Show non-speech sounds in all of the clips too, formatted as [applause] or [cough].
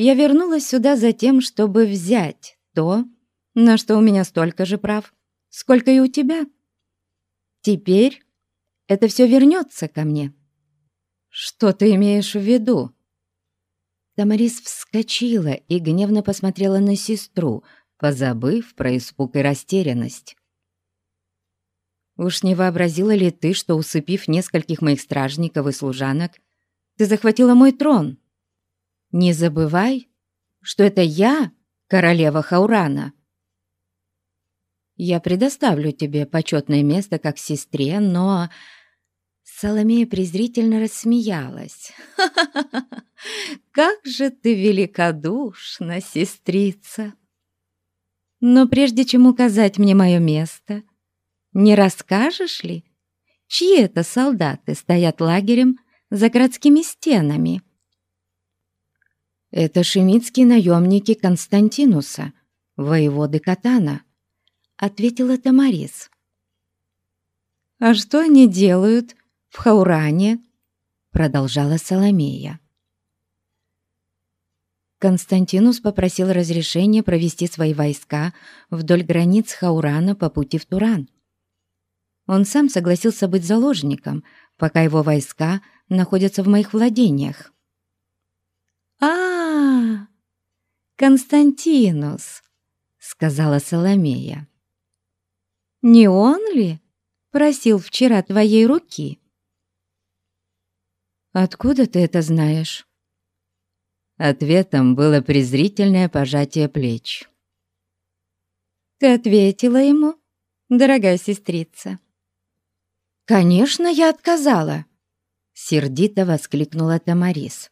Я вернулась сюда за тем, чтобы взять то, на что у меня столько же прав, сколько и у тебя. Теперь это все вернется ко мне. Что ты имеешь в виду?» Тамарис вскочила и гневно посмотрела на сестру, позабыв про испуг и растерянность. «Уж не вообразила ли ты, что, усыпив нескольких моих стражников и служанок, ты захватила мой трон? Не забывай, что это я, королева Хаурана. Я предоставлю тебе почетное место как сестре, но Соломея презрительно рассмеялась. «Ха [laughs] как же ты великодушна, сестрица! Но прежде чем указать мне мое место, не расскажешь ли, чьи это солдаты стоят лагерем за городскими стенами?» «Это шемитские наемники Константинуса, воеводы Катана», — ответила Тамарис. «А что они делают в Хауране?» — продолжала Соломея. Константинус попросил разрешения провести свои войска вдоль границ Хаурана по пути в Туран. Он сам согласился быть заложником, пока его войска находятся в моих владениях. а, Константинус!» — сказала Соломея. «Не он ли просил вчера твоей руки?» «Откуда ты это знаешь?» Ответом было презрительное пожатие плеч. «Ты ответила ему, дорогая сестрица?» «Конечно, я отказала!» Сердито воскликнула Тамарис.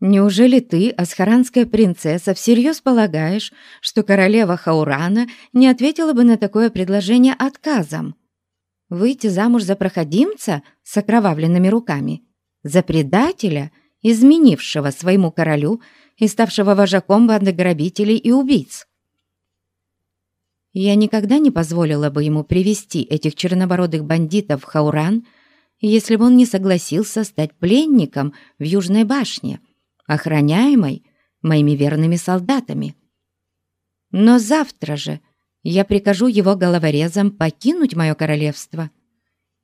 «Неужели ты, асхаранская принцесса, всерьез полагаешь, что королева Хаурана не ответила бы на такое предложение отказом? Выйти замуж за проходимца с окровавленными руками? За предателя, изменившего своему королю и ставшего вожаком банды грабителей и убийц. Я никогда не позволила бы ему привести этих чернобородых бандитов в Хауран, если бы он не согласился стать пленником в Южной башне, охраняемой моими верными солдатами. Но завтра же я прикажу его головорезам покинуть мое королевство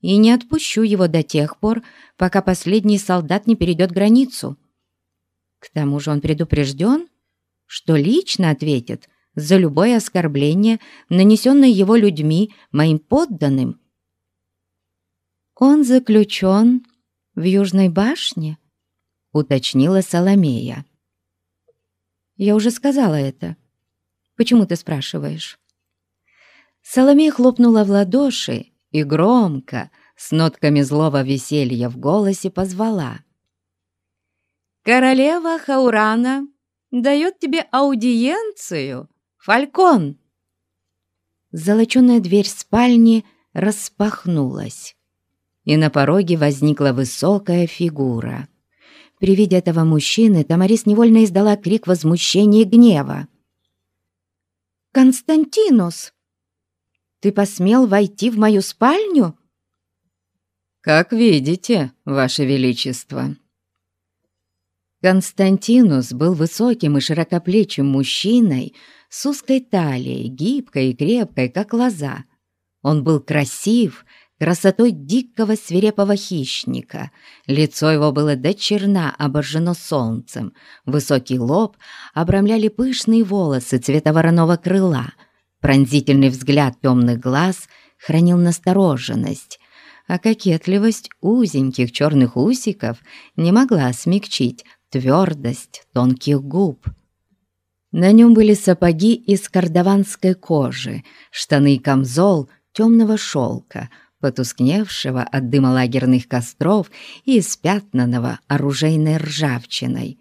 и не отпущу его до тех пор, пока последний солдат не перейдет границу. К тому же он предупрежден, что лично ответит за любое оскорбление, нанесенное его людьми, моим подданным. «Он заключен в Южной башне?» — уточнила Соломея. «Я уже сказала это. Почему ты спрашиваешь?» Соломея хлопнула в ладоши, и громко, с нотками злого веселья в голосе позвала. «Королева Хаурана дает тебе аудиенцию, Фалькон!» Золоченая дверь спальни распахнулась, и на пороге возникла высокая фигура. При виде этого мужчины Тамарис невольно издала крик возмущения и гнева. «Константинус!» Ты посмел войти в мою спальню?» «Как видите, Ваше Величество». Константинус был высоким и широкоплечим мужчиной с узкой талией, гибкой и крепкой, как лоза. Он был красив, красотой дикого свирепого хищника. Лицо его было до черна обожжено солнцем, высокий лоб обрамляли пышные волосы цвета вороного крыла — Пронзительный взгляд темных глаз хранил настороженность, а кокетливость узеньких черных усиков не могла смягчить твердость тонких губ. На нем были сапоги из кардаванской кожи, штаны и камзол темного шелка, потускневшего от дыма лагерных костров и испятнанного оружейной ржавчиной.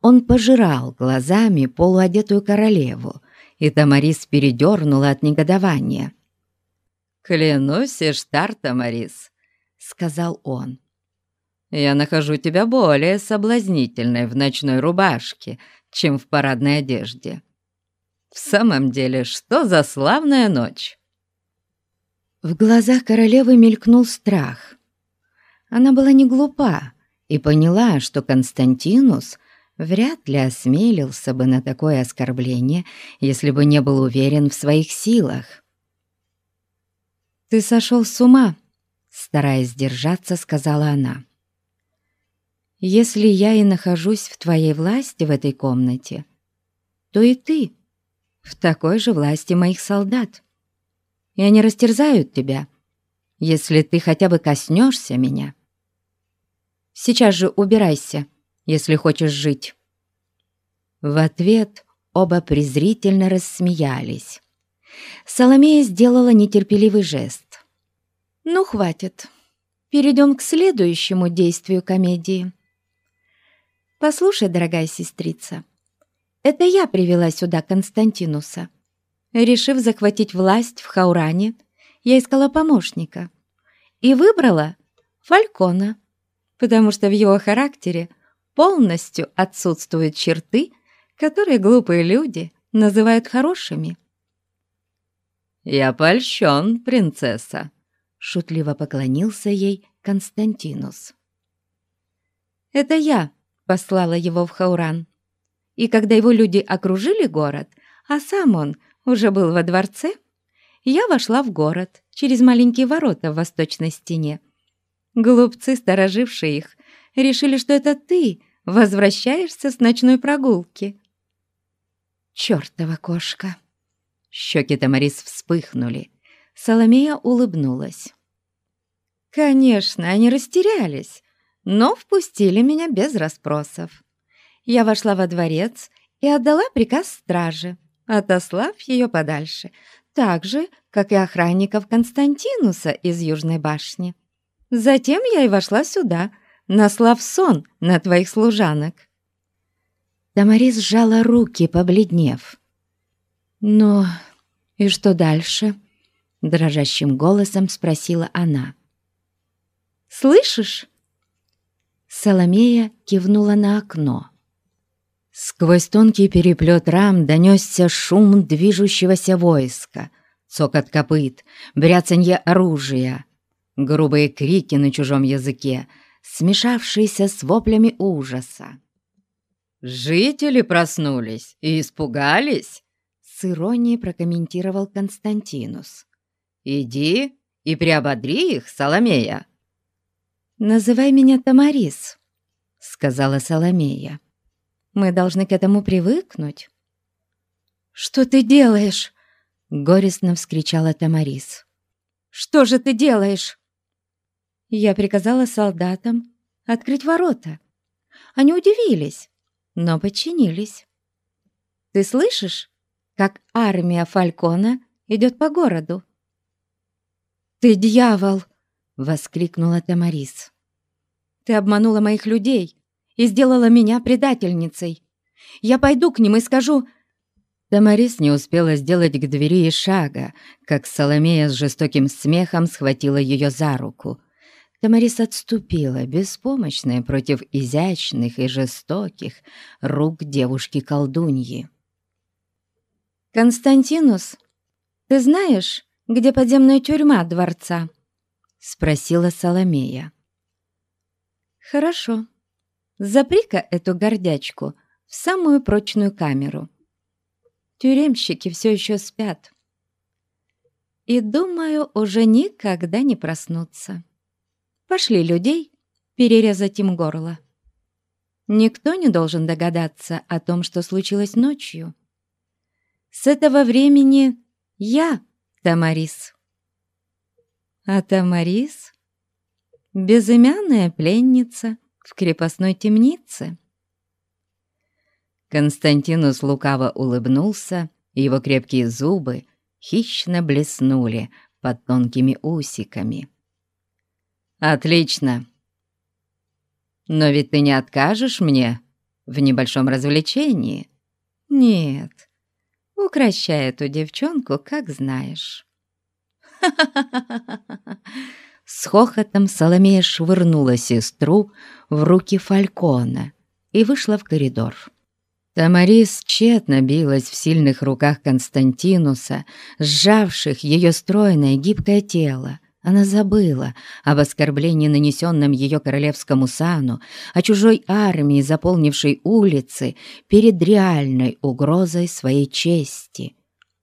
Он пожирал глазами полуодетую королеву, и Тамарис передернула от негодования. «Клянусь, Эштар, Тамарис», — сказал он. «Я нахожу тебя более соблазнительной в ночной рубашке, чем в парадной одежде. В самом деле, что за славная ночь!» В глазах королевы мелькнул страх. Она была не глупа и поняла, что Константинус вряд ли осмелился бы на такое оскорбление, если бы не был уверен в своих силах. «Ты сошел с ума», — стараясь держаться, сказала она. «Если я и нахожусь в твоей власти в этой комнате, то и ты в такой же власти моих солдат. И они растерзают тебя, если ты хотя бы коснешься меня. Сейчас же убирайся» если хочешь жить». В ответ оба презрительно рассмеялись. Соломея сделала нетерпеливый жест. «Ну, хватит. Перейдем к следующему действию комедии. Послушай, дорогая сестрица, это я привела сюда Константинуса. Решив захватить власть в Хауране, я искала помощника и выбрала Фалькона, потому что в его характере полностью отсутствуют черты, которые глупые люди называют хорошими. «Я польщен, принцесса», — шутливо поклонился ей Константинус. «Это я послала его в Хауран. И когда его люди окружили город, а сам он уже был во дворце, я вошла в город через маленькие ворота в восточной стене. Глупцы, сторожившие их, решили, что это ты возвращаешься с ночной прогулки. Чёртова кошка!» Щеки Тамарис вспыхнули. Соломея улыбнулась. «Конечно, они растерялись, но впустили меня без расспросов. Я вошла во дворец и отдала приказ страже, отослав ее подальше, так же, как и охранников Константинуса из Южной башни. Затем я и вошла сюда, наслав сон на твоих служанок». Тамарис сжала руки, побледнев. «Ну, и что дальше?» — дрожащим голосом спросила она. «Слышишь?» Соломея кивнула на окно. Сквозь тонкий переплет рам донесся шум движущегося войска, цокот копыт, бряцанье оружия, грубые крики на чужом языке — смешавшиеся с воплями ужаса. «Жители проснулись и испугались?» С иронией прокомментировал Константинус. «Иди и приободри их, Соломея!» «Называй меня Тамарис», — сказала Соломея. «Мы должны к этому привыкнуть». «Что ты делаешь?» — горестно вскричала Тамарис. «Что же ты делаешь?» Я приказала солдатам открыть ворота. Они удивились, но подчинились. Ты слышишь, как армия Фалькона идет по городу? «Ты дьявол!» — воскликнула Тамарис. «Ты обманула моих людей и сделала меня предательницей. Я пойду к ним и скажу...» Тамарис не успела сделать к двери и шага, как Соломея с жестоким смехом схватила ее за руку — Тамарис отступила, беспомощная против изящных и жестоких рук девушки-колдуньи. «Константинус, ты знаешь, где подземная тюрьма дворца?» — спросила Соломея. «Хорошо. Запри-ка эту гордячку в самую прочную камеру. Тюремщики все еще спят. И, думаю, уже никогда не проснутся». Пошли людей перерезать им горло. Никто не должен догадаться о том, что случилось ночью. С этого времени я Тамарис. А Тамарис — безымянная пленница в крепостной темнице. Константинус лукаво улыбнулся, его крепкие зубы хищно блеснули под тонкими усиками. «Отлично. Но ведь ты не откажешь мне в небольшом развлечении?» «Нет, укращай эту девчонку, как знаешь». [laughs] С хохотом Соломея швырнула сестру в руки Фалькона и вышла в коридор. Тамарис тщетно билась в сильных руках Константинуса, сжавших ее стройное гибкое тело, Она забыла об оскорблении, нанесенном ее королевскому сану, о чужой армии, заполнившей улицы, перед реальной угрозой своей чести.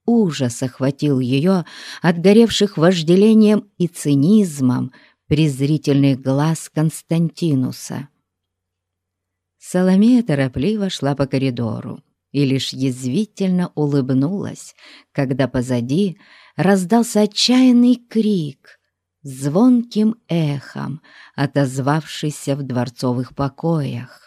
Ужас охватил ее от горевших вожделением и цинизмом презрительных глаз Константинуса. Соломея торопливо шла по коридору и лишь язвительно улыбнулась, когда позади раздался отчаянный крик, звонким эхом, отозвавшийся в дворцовых покоях.